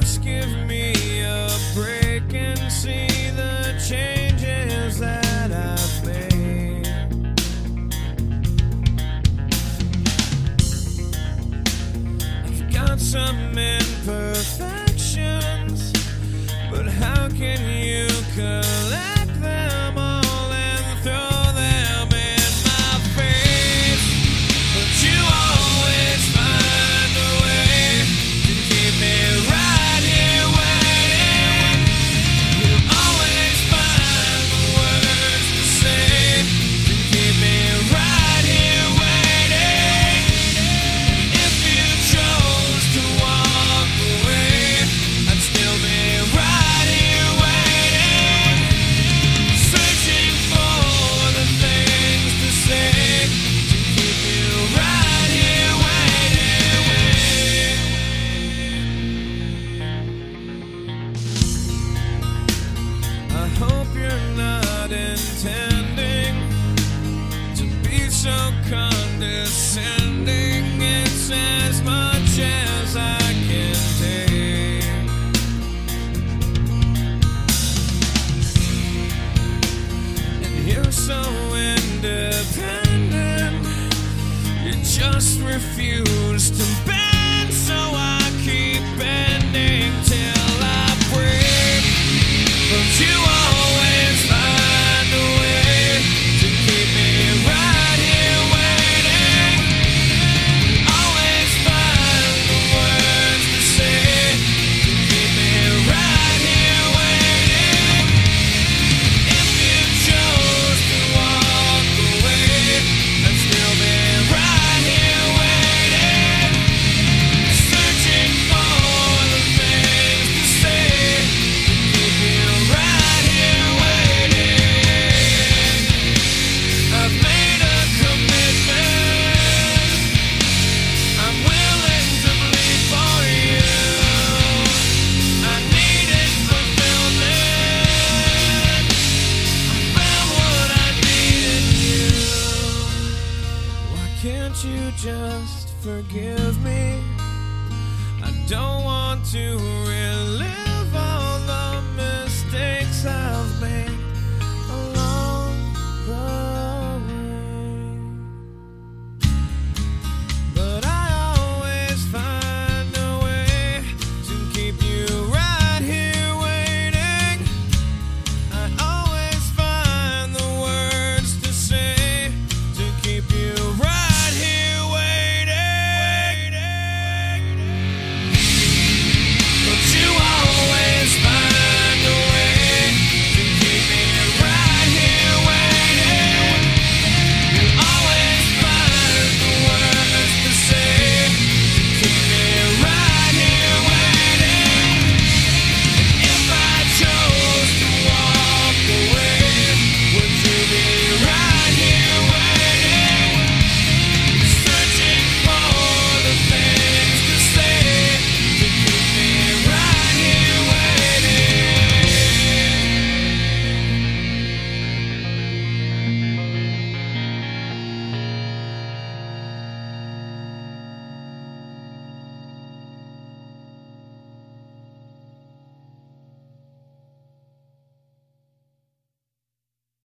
just give me a break and see the changes that I've made. I've got some imperfect. I can take. And you're so independent, you just refuse to. Bend. Can't you just forgive me? I don't want to relive.